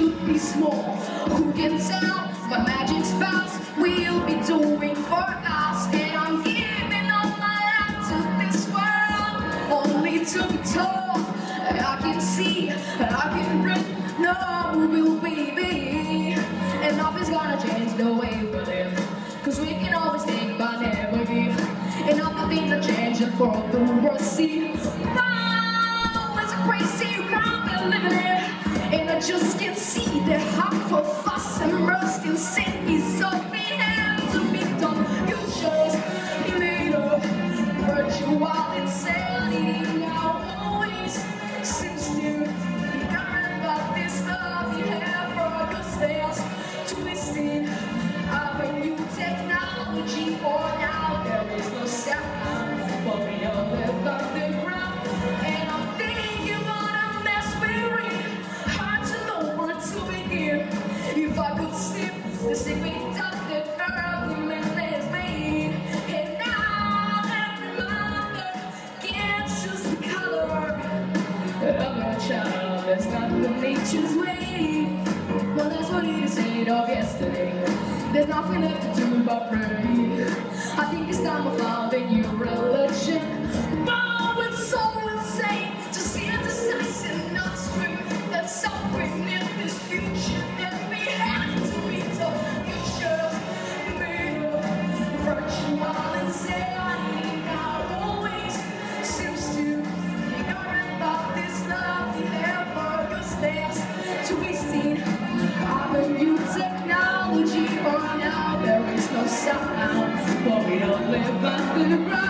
should be small. Who can tell? My magic spells will be doing for us. And I'm giving all my life to this world, only to be told. I can see, I can breathe, no will be me. And nothing's gonna change the way we live. Cause we can always take but never give. And all the things are changing for the world. See. See the heart for fuss and and sin is all we That's not the nature's way. Well, that's what is said of yesterday. There's nothing left to do but pray. I think it's time I found technology or now